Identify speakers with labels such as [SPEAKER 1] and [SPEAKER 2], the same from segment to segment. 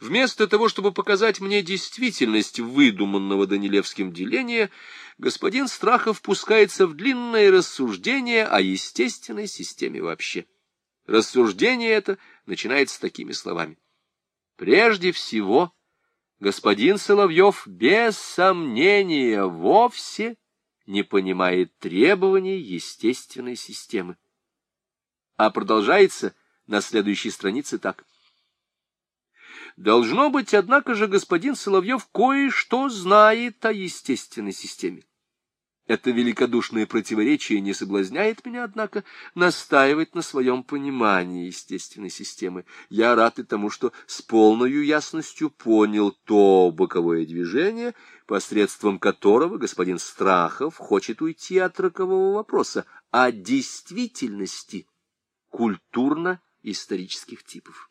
[SPEAKER 1] Вместо того, чтобы показать мне действительность выдуманного Данилевским деления, господин Страхов пускается в длинное рассуждение о естественной системе вообще. Рассуждение это начинается такими словами. Прежде всего, господин Соловьев без сомнения вовсе не понимает требований естественной системы. А продолжается на следующей странице так. Должно быть, однако же, господин Соловьев кое-что знает о естественной системе. Это великодушное противоречие не соблазняет меня, однако, настаивать на своем понимании естественной системы. Я рад и тому, что с полной ясностью понял то боковое движение, посредством которого господин Страхов хочет уйти от рокового вопроса о действительности культурно-исторических типов.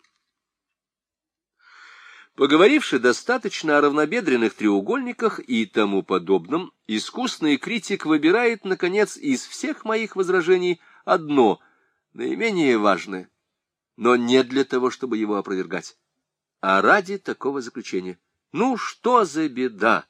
[SPEAKER 1] Поговоривши достаточно о равнобедренных треугольниках и тому подобном, искусный критик выбирает, наконец, из всех моих возражений одно, наименее важное, но не для того, чтобы его опровергать, а ради такого заключения. Ну, что за беда?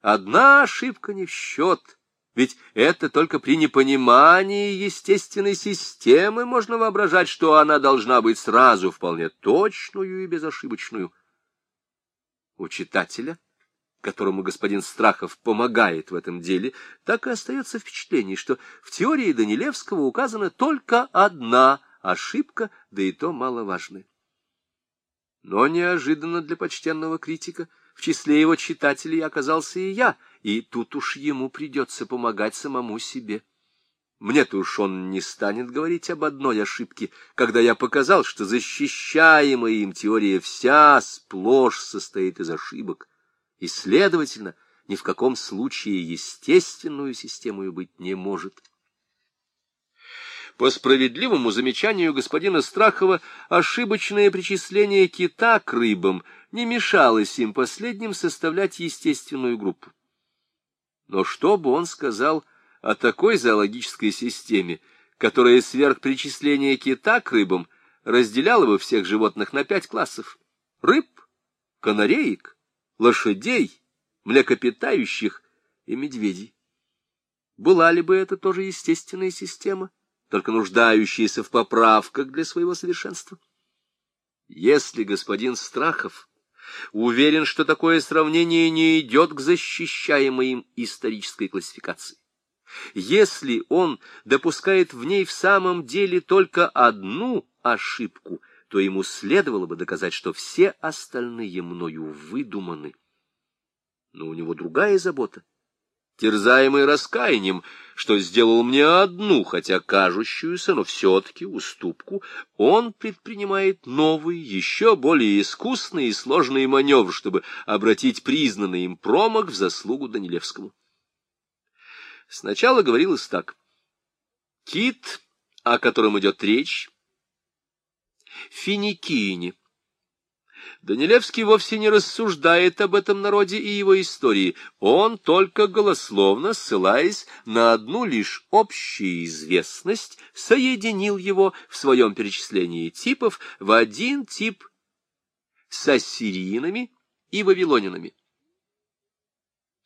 [SPEAKER 1] Одна ошибка не в счет, ведь это только при непонимании естественной системы можно воображать, что она должна быть сразу вполне точную и безошибочную у читателя, которому господин Страхов помогает в этом деле, так и остается впечатление, что в теории Данилевского указана только одна ошибка, да и то маловажная. Но неожиданно для почтенного критика в числе его читателей оказался и я, и тут уж ему придется помогать самому себе. Мне-то уж он не станет говорить об одной ошибке, когда я показал, что защищаемая им теория вся сплошь состоит из ошибок, и, следовательно, ни в каком случае естественную систему быть не может. По справедливому замечанию господина Страхова, ошибочное причисление кита к рыбам не мешалось им последним составлять естественную группу. Но что бы он сказал о такой зоологической системе, которая сверх причисления кита к рыбам разделяла бы всех животных на пять классов — рыб, канареек, лошадей, млекопитающих и медведей. Была ли бы это тоже естественная система, только нуждающаяся в поправках для своего совершенства? Если господин Страхов уверен, что такое сравнение не идет к защищаемой им исторической классификации, если он допускает в ней в самом деле только одну ошибку, то ему следовало бы доказать, что все остальные мною выдуманы. Но у него другая забота. Терзаемый раскаянием, что сделал мне одну, хотя кажущуюся, но все-таки уступку, он предпринимает новый, еще более искусный и сложный маневр, чтобы обратить признанный им промах в заслугу Данилевскому. Сначала говорилось так. Кит, о котором идет речь, финикини. Данилевский вовсе не рассуждает об этом народе и его истории. Он только голословно, ссылаясь на одну лишь общую известность, соединил его в своем перечислении типов в один тип с ассирийными и вавилонинами.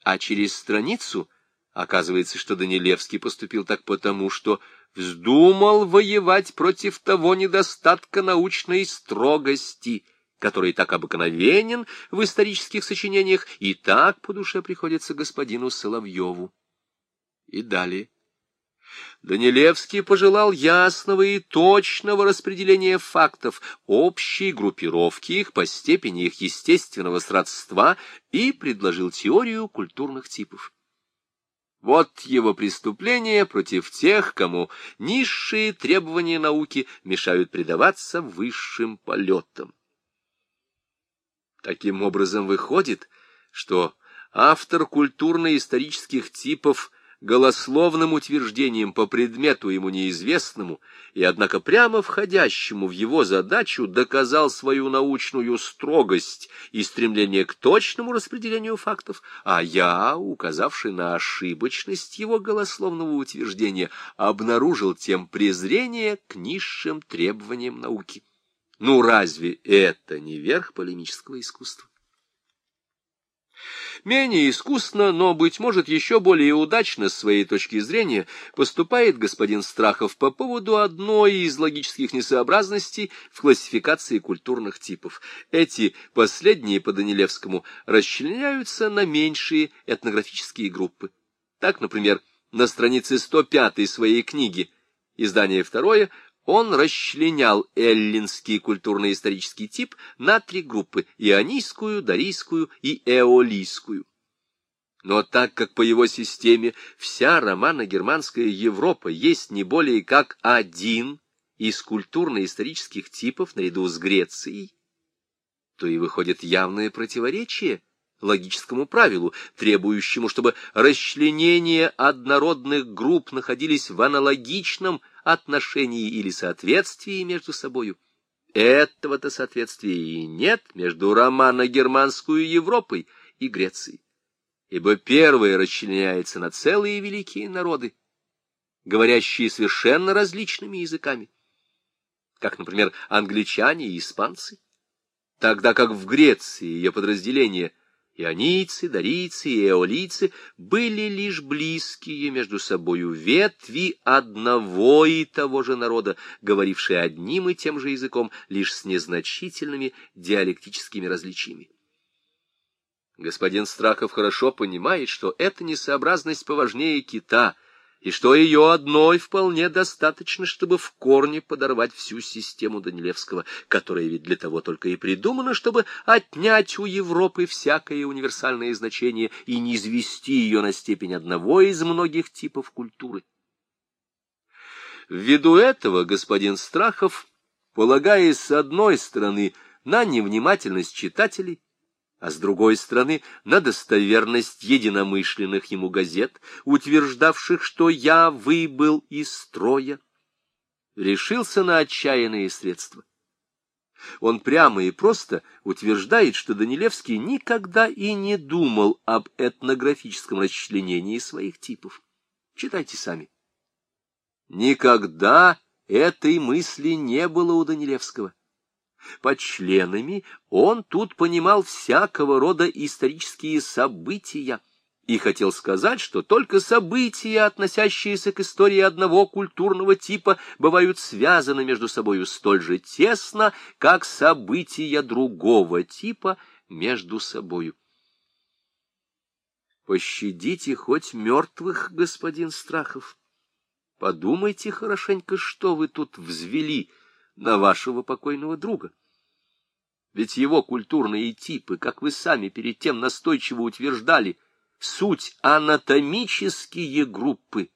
[SPEAKER 1] А через страницу Оказывается, что Данилевский поступил так потому, что вздумал воевать против того недостатка научной строгости, который так обыкновенен в исторических сочинениях и так по душе приходится господину Соловьеву. И далее. Данилевский пожелал ясного и точного распределения фактов, общей группировки их по степени их естественного сродства и предложил теорию культурных типов. Вот его преступление против тех, кому низшие требования науки мешают предаваться высшим полетам. Таким образом, выходит, что автор культурно-исторических типов голословным утверждением по предмету ему неизвестному и, однако, прямо входящему в его задачу доказал свою научную строгость и стремление к точному распределению фактов, а я, указавший на ошибочность его голословного утверждения, обнаружил тем презрение к низшим требованиям науки. Ну разве это не верх полемического искусства? Менее искусно, но, быть может, еще более удачно с своей точки зрения поступает господин Страхов по поводу одной из логических несообразностей в классификации культурных типов. Эти последние по Данилевскому расчленяются на меньшие этнографические группы. Так, например, на странице 105 своей книги, издание второе, он расчленял эллинский культурно-исторический тип на три группы – ионийскую, дарийскую и эолийскую. Но так как по его системе вся романо-германская Европа есть не более как один из культурно-исторических типов наряду с Грецией, то и выходит явное противоречие логическому правилу, требующему, чтобы расчленения однородных групп находились в аналогичном отношении или соответствии между собою. Этого-то соответствия и нет между романо-германскую Европой и Грецией, ибо первое расчленяется на целые великие народы, говорящие совершенно различными языками, как, например, англичане и испанцы, тогда как в Греции ее подразделения – Ионийцы, дарийцы и эолийцы были лишь близкие между собою ветви одного и того же народа, говорившие одним и тем же языком, лишь с незначительными диалектическими различиями. Господин Страхов хорошо понимает, что эта несообразность поважнее кита — и что ее одной вполне достаточно, чтобы в корне подорвать всю систему Данилевского, которая ведь для того только и придумана, чтобы отнять у Европы всякое универсальное значение и не извести ее на степень одного из многих типов культуры. Ввиду этого господин Страхов, полагаясь с одной стороны на невнимательность читателей, а с другой стороны на достоверность единомышленных ему газет, утверждавших, что я выбыл из строя, решился на отчаянные средства. Он прямо и просто утверждает, что Данилевский никогда и не думал об этнографическом расчленении своих типов. Читайте сами. Никогда этой мысли не было у Данилевского. Под членами он тут понимал всякого рода исторические события и хотел сказать, что только события, относящиеся к истории одного культурного типа, бывают связаны между собою столь же тесно, как события другого типа между собою. Пощадите хоть мертвых, господин Страхов. Подумайте хорошенько, что вы тут взвели — на вашего покойного друга. Ведь его культурные типы, как вы сами перед тем настойчиво утверждали, суть анатомические группы.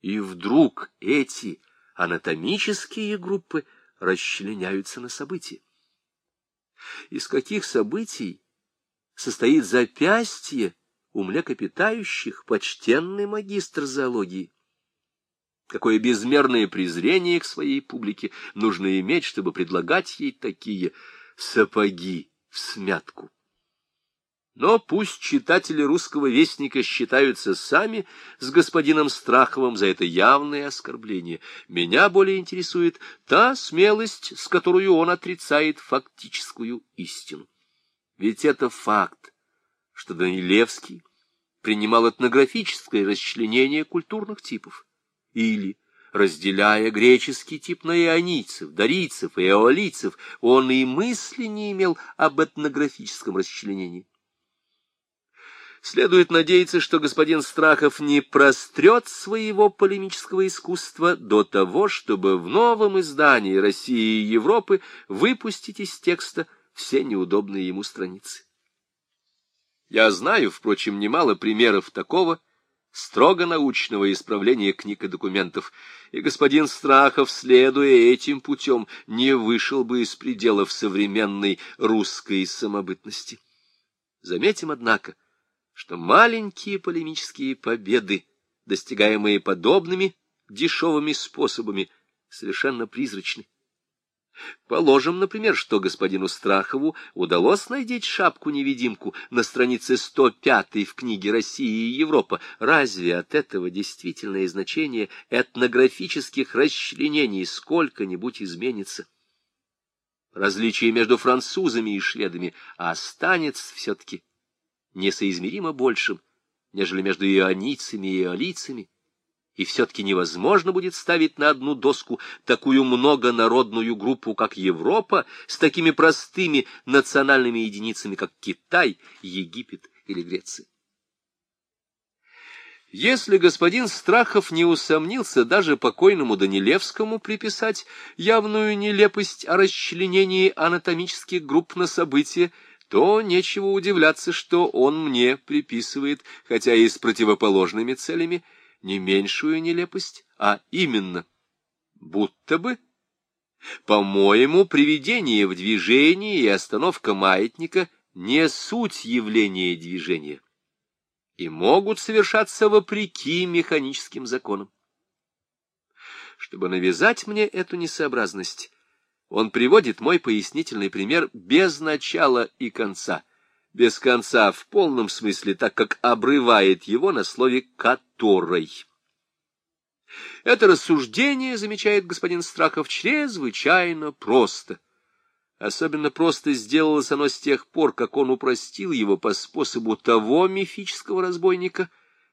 [SPEAKER 1] И вдруг эти анатомические группы расчленяются на события. Из каких событий состоит запястье у млекопитающих почтенный магистр зоологии? Какое безмерное презрение к своей публике нужно иметь, чтобы предлагать ей такие сапоги в смятку. Но пусть читатели русского вестника считаются сами с господином Страховым за это явное оскорбление. Меня более интересует та смелость, с которой он отрицает фактическую истину. Ведь это факт, что Данилевский принимал этнографическое расчленение культурных типов или, разделяя греческий тип на ионийцев, дарийцев и эолийцев, он и мысли не имел об этнографическом расчленении. Следует надеяться, что господин Страхов не прострет своего полемического искусства до того, чтобы в новом издании России и Европы выпустить из текста все неудобные ему страницы. Я знаю, впрочем, немало примеров такого, строго научного исправления книг и документов, и господин Страхов, следуя этим путем, не вышел бы из пределов современной русской самобытности. Заметим, однако, что маленькие полемические победы, достигаемые подобными дешевыми способами, совершенно призрачны. Положим, например, что господину Страхову удалось найти шапку-невидимку на странице 105 в книге «Россия и Европа». Разве от этого действительное значение этнографических расчленений сколько-нибудь изменится? различие между французами и шведами останется все-таки несоизмеримо большим, нежели между ионийцами и иолийцами, и все-таки невозможно будет ставить на одну доску такую многонародную группу, как Европа, с такими простыми национальными единицами, как Китай, Египет или Греция. Если господин Страхов не усомнился даже покойному Данилевскому приписать явную нелепость о расчленении анатомических групп на события, то нечего удивляться, что он мне приписывает, хотя и с противоположными целями, не меньшую нелепость, а именно, будто бы, по-моему, приведение в движение и остановка маятника не суть явления движения и могут совершаться вопреки механическим законам. Чтобы навязать мне эту несообразность, он приводит мой пояснительный пример без начала и конца, без конца в полном смысле, так как обрывает его на слове «который». Это рассуждение, замечает господин Страхов, чрезвычайно просто — Особенно просто сделалось оно с тех пор, как он упростил его по способу того мифического разбойника,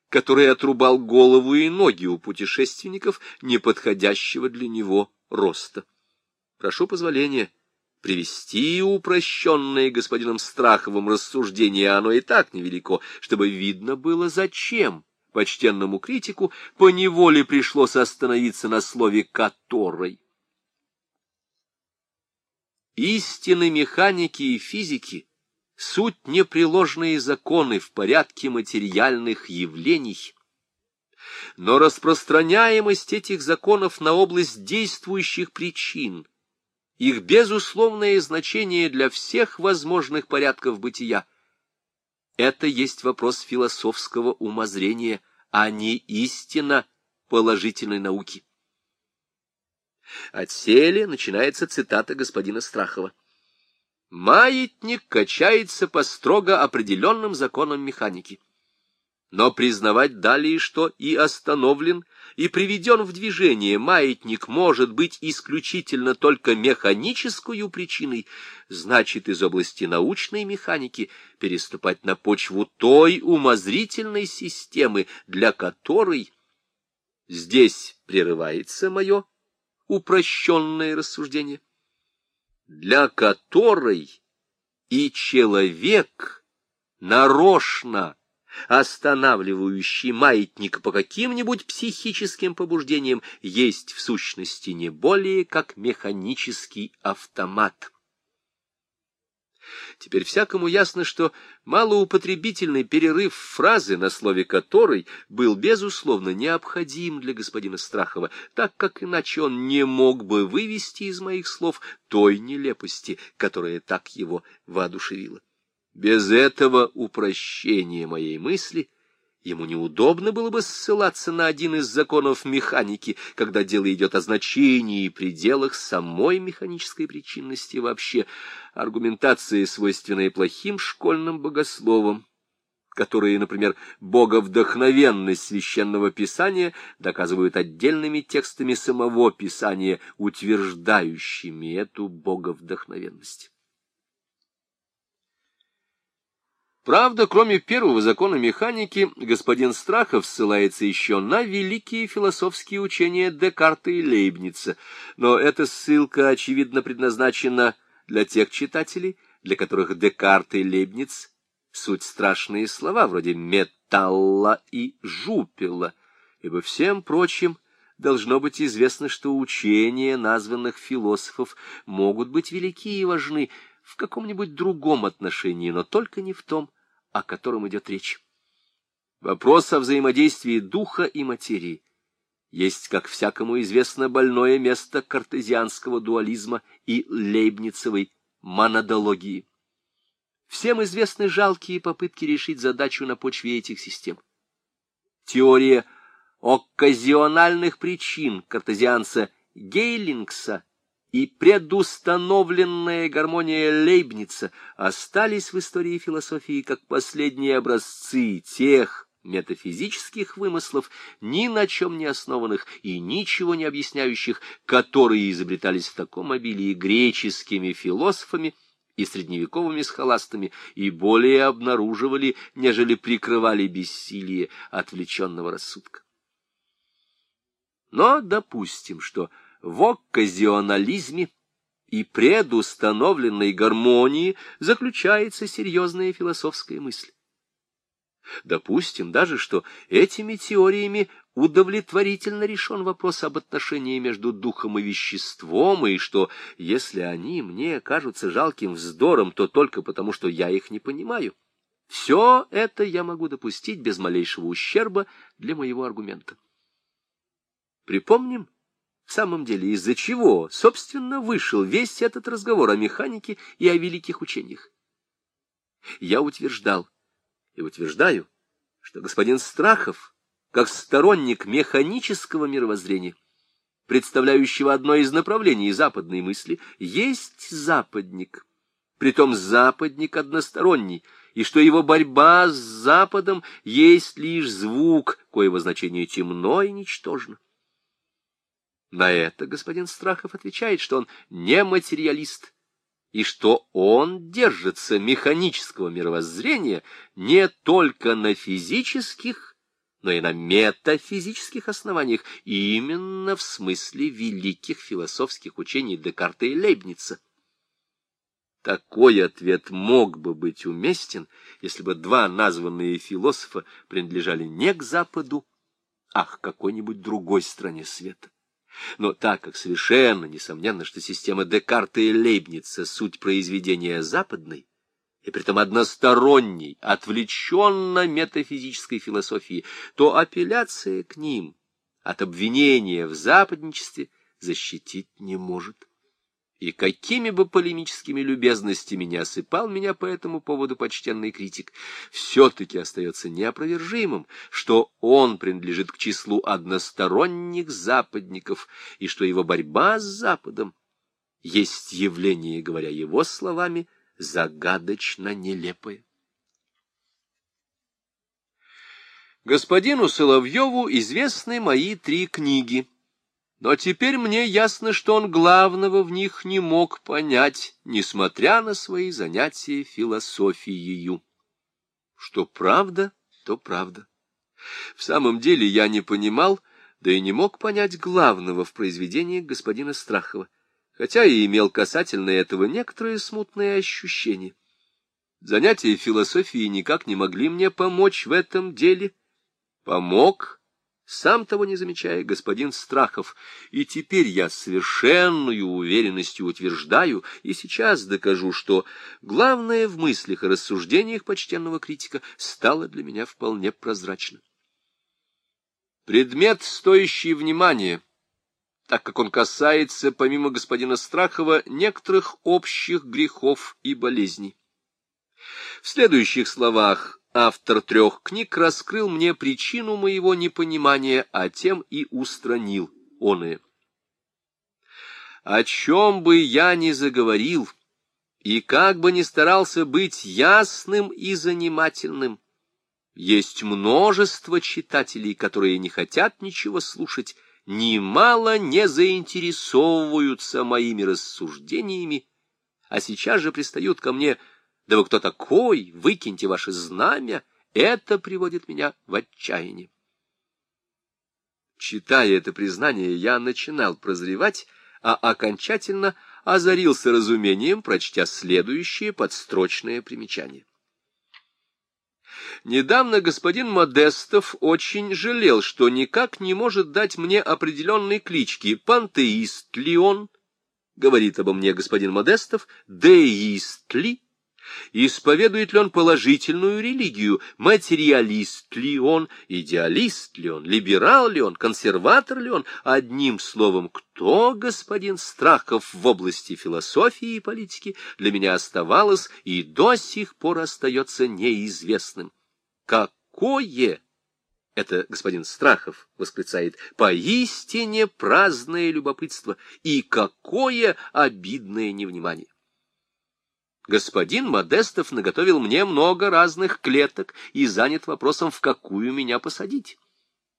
[SPEAKER 1] который отрубал голову и ноги у путешественников, неподходящего для него роста. Прошу позволения привести упрощенное господином Страховым рассуждение, оно и так невелико, чтобы видно было, зачем почтенному критику поневоле пришлось остановиться на слове «который». Истины механики и физики — суть непреложные законы в порядке материальных явлений. Но распространяемость этих законов на область действующих причин, их безусловное значение для всех возможных порядков бытия — это есть вопрос философского умозрения, а не истина положительной науки. От сели начинается цитата господина Страхова. «Маятник качается по строго определенным законам механики. Но признавать далее, что и остановлен, и приведен в движение. Маятник может быть исключительно только механическую причиной, значит из области научной механики переступать на почву той умозрительной системы, для которой здесь прерывается мое упрощенное рассуждение, для которой и человек нарочно останавливающий маятник по каким-нибудь психическим побуждениям, есть в сущности не более как механический автомат. Теперь всякому ясно, что малоупотребительный перерыв фразы, на слове которой был, безусловно, необходим для господина Страхова, так как иначе он не мог бы вывести из моих слов той нелепости, которая так его воодушевила. Без этого упрощения моей мысли — Ему неудобно было бы ссылаться на один из законов механики, когда дело идет о значении и пределах самой механической причинности вообще, аргументации, свойственные плохим школьным богословам, которые, например, боговдохновенность священного писания доказывают отдельными текстами самого писания, утверждающими эту боговдохновенность. Правда, кроме первого закона механики, господин Страхов ссылается еще на великие философские учения Декарта и Лейбница, но эта ссылка, очевидно, предназначена для тех читателей, для которых Декарт и Лейбниц — суть страшные слова, вроде металла и жупела, ибо всем прочим должно быть известно, что учения названных философов могут быть велики и важны в каком-нибудь другом отношении, но только не в том, о котором идет речь. Вопрос о взаимодействии духа и материи есть, как всякому известно, больное место картезианского дуализма и лейбницевой монодологии. Всем известны жалкие попытки решить задачу на почве этих систем. Теория окказиональных причин картезианца Гейлингса и предустановленная гармония Лейбница остались в истории философии как последние образцы тех метафизических вымыслов, ни на чем не основанных и ничего не объясняющих, которые изобретались в таком обилии греческими философами и средневековыми схоластами, и более обнаруживали, нежели прикрывали бессилие отвлеченного рассудка. Но допустим, что в окказионализме и предустановленной гармонии заключается серьезная философская мысль. Допустим даже, что этими теориями удовлетворительно решен вопрос об отношении между духом и веществом, и что, если они мне кажутся жалким вздором, то только потому, что я их не понимаю. Все это я могу допустить без малейшего ущерба для моего аргумента. Припомним, в самом деле, из-за чего, собственно, вышел весь этот разговор о механике и о великих учениях. Я утверждал, и утверждаю, что господин Страхов, как сторонник механического мировоззрения, представляющего одно из направлений западной мысли, есть западник, притом западник односторонний, и что его борьба с Западом есть лишь звук, коего значение темно и ничтожно. На это господин Страхов отвечает, что он не материалист, и что он держится механического мировоззрения не только на физических, но и на метафизических основаниях, именно в смысле великих философских учений Декарта и Лейбница. Такой ответ мог бы быть уместен, если бы два названные философа принадлежали не к Западу, а к какой-нибудь другой стране света. Но так как совершенно несомненно, что система Декарта и Лейбница — суть произведения западной, и притом односторонней, отвлеченно-метафизической философии, то апелляция к ним от обвинения в западничестве защитить не может и какими бы полемическими любезностями не осыпал меня по этому поводу почтенный критик, все-таки остается неопровержимым, что он принадлежит к числу односторонних западников, и что его борьба с Западом есть явление, говоря его словами, загадочно нелепое. Господину Соловьеву известны мои три книги — но теперь мне ясно, что он главного в них не мог понять, несмотря на свои занятия философией. Что правда, то правда. В самом деле я не понимал, да и не мог понять главного в произведении господина Страхова, хотя и имел касательно этого некоторые смутные ощущения. Занятия философии никак не могли мне помочь в этом деле. Помог сам того не замечая, господин Страхов, и теперь я с совершенной уверенностью утверждаю и сейчас докажу, что главное в мыслях и рассуждениях почтенного критика стало для меня вполне прозрачно. Предмет, стоящий внимания, так как он касается, помимо господина Страхова, некоторых общих грехов и болезней. В следующих словах Автор трех книг раскрыл мне причину моего непонимания, а тем и устранил оное. О чем бы я ни заговорил, и как бы ни старался быть ясным и занимательным, есть множество читателей, которые не хотят ничего слушать, немало не заинтересовываются моими рассуждениями, а сейчас же пристают ко мне да вы кто такой? Выкиньте ваше знамя. Это приводит меня в отчаяние. Читая это признание, я начинал прозревать, а окончательно озарился разумением, прочтя следующее подстрочное примечание. Недавно господин Модестов очень жалел, что никак не может дать мне определенной клички, пантеист ли он, говорит обо мне господин Модестов, деист ли, Исповедует ли он положительную религию, материалист ли он, идеалист ли он, либерал ли он, консерватор ли он, одним словом, кто господин Страхов в области философии и политики для меня оставалось и до сих пор остается неизвестным. Какое? Это господин Страхов восклицает, поистине праздное любопытство. И какое обидное невнимание. Господин Модестов наготовил мне много разных клеток и занят вопросом, в какую меня посадить.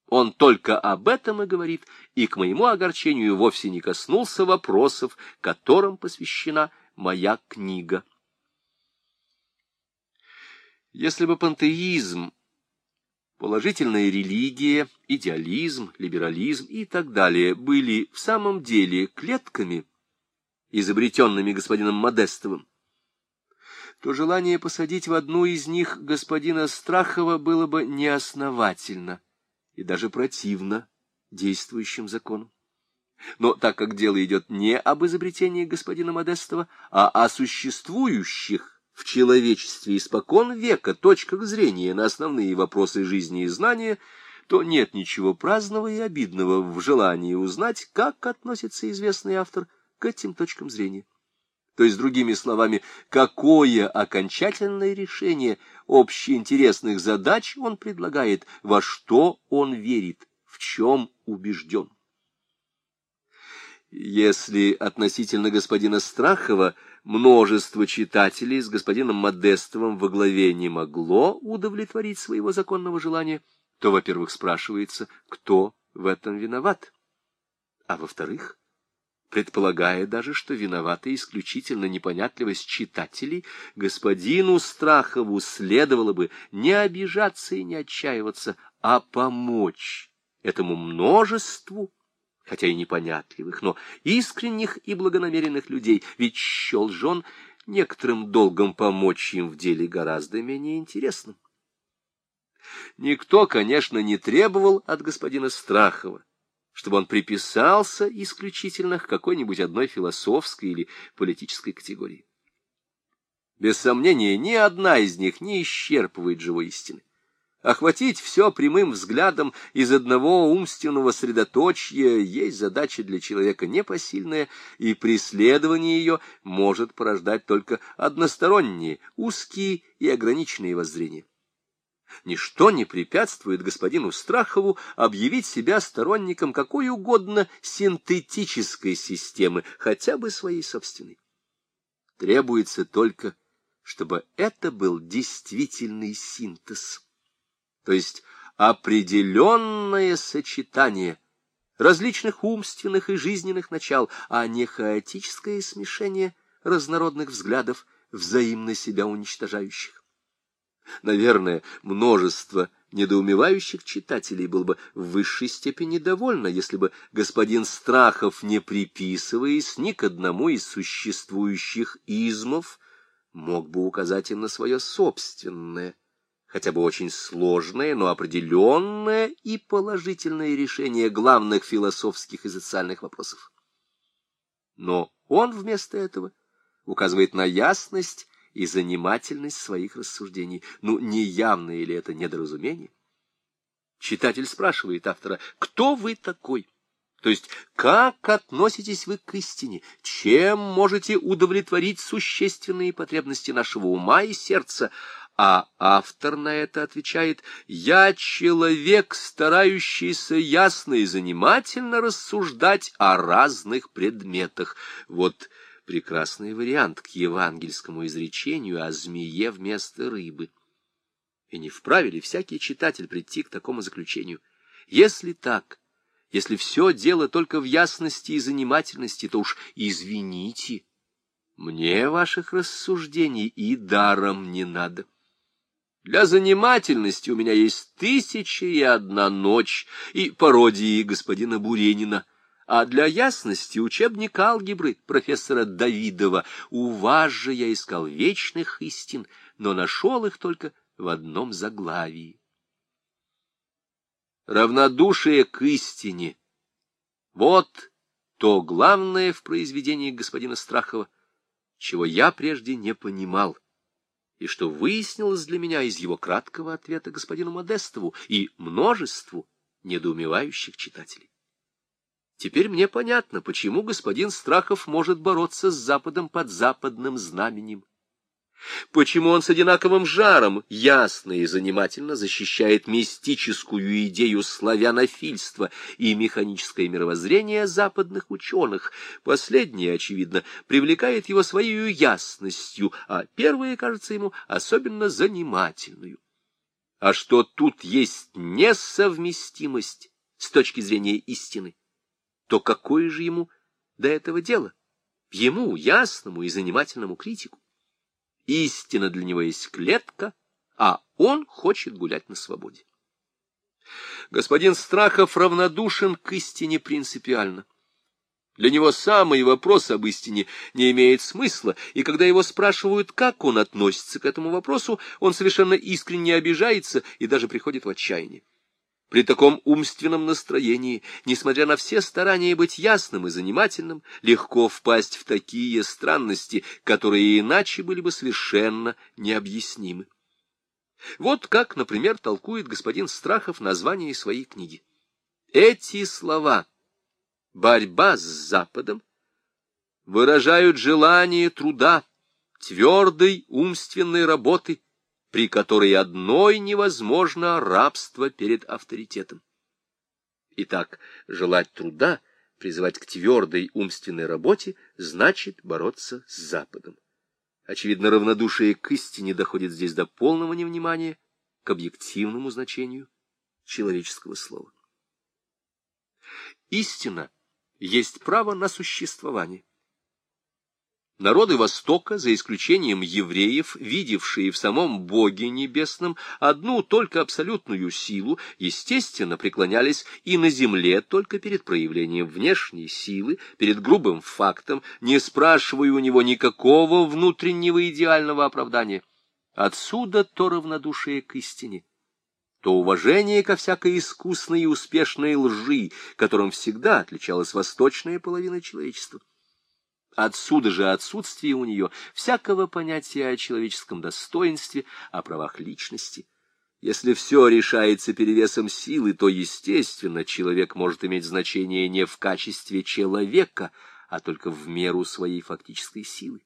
[SPEAKER 1] Он только об этом и говорит, и к моему огорчению вовсе не коснулся вопросов, которым посвящена моя книга. Если бы пантеизм, положительная религия, идеализм, либерализм и так далее были в самом деле клетками, изобретенными господином Модестовым, то желание посадить в одну из них господина Страхова было бы неосновательно и даже противно действующим законам. Но так как дело идет не об изобретении господина Модестова, а о существующих в человечестве испокон века точках зрения на основные вопросы жизни и знания, то нет ничего праздного и обидного в желании узнать, как относится известный автор к этим точкам зрения. То есть, другими словами, какое окончательное решение общеинтересных задач он предлагает, во что он верит, в чем убежден. Если относительно господина Страхова множество читателей с господином Модестовым во главе не могло удовлетворить своего законного желания, то, во-первых, спрашивается, кто в этом виноват, а во-вторых, предполагая даже, что виновата исключительно непонятливость читателей, господину Страхову следовало бы не обижаться и не отчаиваться, а помочь этому множеству, хотя и непонятливых, но искренних и благонамеренных людей, ведь счел жен некоторым долгом помочь им в деле гораздо менее интересным. Никто, конечно, не требовал от господина Страхова, чтобы он приписался исключительно к какой-нибудь одной философской или политической категории. Без сомнения, ни одна из них не исчерпывает живой истины. Охватить все прямым взглядом из одного умственного средоточия есть задача для человека непосильная, и преследование ее может порождать только односторонние, узкие и ограниченные воззрения. Ничто не препятствует господину Страхову объявить себя сторонником какой угодно синтетической системы, хотя бы своей собственной. Требуется только, чтобы это был действительный синтез, то есть определенное сочетание различных умственных и жизненных начал, а не хаотическое смешение разнородных взглядов, взаимно себя уничтожающих. Наверное, множество недоумевающих читателей было бы в высшей степени довольно, если бы господин Страхов, не приписываясь ни к одному из существующих измов, мог бы указать им на свое собственное, хотя бы очень сложное, но определенное и положительное решение главных философских и социальных вопросов. Но он вместо этого указывает на ясность и занимательность своих рассуждений. Ну, не явное ли это недоразумение? Читатель спрашивает автора, кто вы такой? То есть, как относитесь вы к истине? Чем можете удовлетворить существенные потребности нашего ума и сердца? А автор на это отвечает, «Я человек, старающийся ясно и занимательно рассуждать о разных предметах». Вот прекрасный вариант к евангельскому изречению о змее вместо рыбы. И не вправе ли всякий читатель прийти к такому заключению? Если так, если все дело только в ясности и занимательности, то уж извините, мне ваших рассуждений и даром не надо. Для занимательности у меня есть тысяча и одна ночь и пародии господина Буренина — а для ясности учебник алгебры профессора Давидова. У вас же я искал вечных истин, но нашел их только в одном заглавии. Равнодушие к истине. Вот то главное в произведении господина Страхова, чего я прежде не понимал, и что выяснилось для меня из его краткого ответа господину Модестову и множеству недоумевающих читателей. Теперь мне понятно, почему господин Страхов может бороться с Западом под западным знаменем. Почему он с одинаковым жаром ясно и занимательно защищает мистическую идею славянофильства и механическое мировоззрение западных ученых? Последнее, очевидно, привлекает его своей ясностью, а первое кажется ему особенно занимательную. А что тут есть несовместимость с точки зрения истины, то какое же ему до этого дело? Ему, ясному и занимательному критику. Истина для него есть клетка, а он хочет гулять на свободе. Господин Страхов равнодушен к истине принципиально. Для него самый вопрос об истине не имеет смысла, и когда его спрашивают, как он относится к этому вопросу, он совершенно искренне обижается и даже приходит в отчаяние. При таком умственном настроении, несмотря на все старания быть ясным и занимательным, легко впасть в такие странности, которые иначе были бы совершенно необъяснимы. Вот как, например, толкует господин Страхов название своей книги. Эти слова «борьба с Западом» выражают желание труда, твердой умственной работы, при которой одной невозможно рабство перед авторитетом. Итак, желать труда, призывать к твердой умственной работе, значит бороться с Западом. Очевидно, равнодушие к истине доходит здесь до полного невнимания к объективному значению человеческого слова. Истина есть право на существование. Народы Востока, за исключением евреев, видевшие в самом Боге Небесном одну только абсолютную силу, естественно, преклонялись и на земле только перед проявлением внешней силы, перед грубым фактом, не спрашивая у него никакого внутреннего идеального оправдания. Отсюда то равнодушие к истине, то уважение ко всякой искусной и успешной лжи, которым всегда отличалась восточная половина человечества. Отсюда же отсутствие у нее всякого понятия о человеческом достоинстве, о правах личности. Если все решается перевесом силы, то, естественно, человек может иметь значение не в качестве человека, а только в меру своей фактической силы.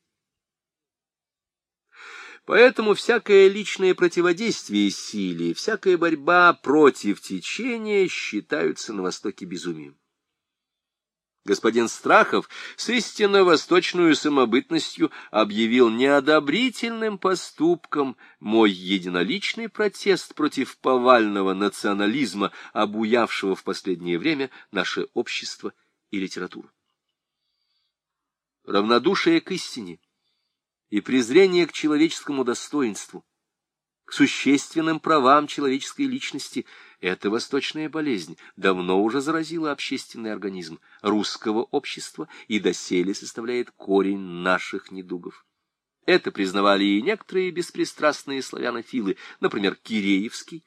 [SPEAKER 1] Поэтому всякое личное противодействие силе, всякая борьба против течения считаются на Востоке безумием. Господин Страхов с истинно восточную самобытностью объявил неодобрительным поступком мой единоличный протест против повального национализма, обуявшего в последнее время наше общество и литературу. Равнодушие к истине и презрение к человеческому достоинству, к существенным правам человеческой личности — эта восточная болезнь давно уже заразила общественный организм русского общества и доселе составляет корень наших недугов. Это признавали и некоторые беспристрастные славянофилы, например, Киреевский,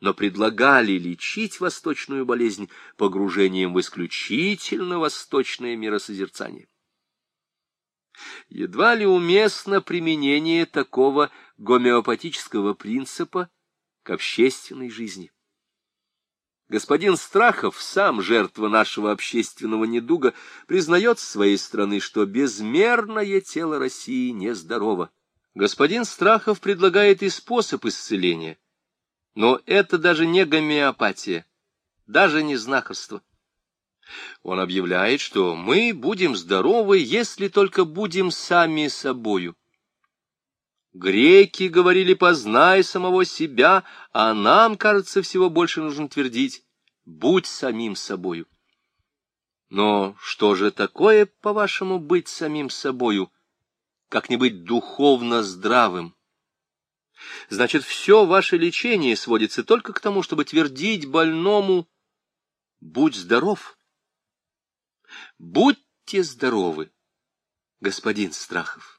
[SPEAKER 1] но предлагали лечить восточную болезнь погружением в исключительно восточное миросозерцание. Едва ли уместно применение такого гомеопатического принципа к общественной жизни. Господин Страхов, сам жертва нашего общественного недуга, признает с своей стороны, что безмерное тело России нездорово. Господин Страхов предлагает и способ исцеления. Но это даже не гомеопатия, даже не знахарство. Он объявляет, что мы будем здоровы, если только будем сами собою. Греки говорили «познай самого себя», а нам, кажется, всего больше нужно твердить «будь самим собою». Но что же такое, по-вашему, быть самим собою, как не быть духовно здравым? Значит, все ваше лечение сводится только к тому, чтобы твердить больному «будь здоров». Будьте здоровы, господин Страхов.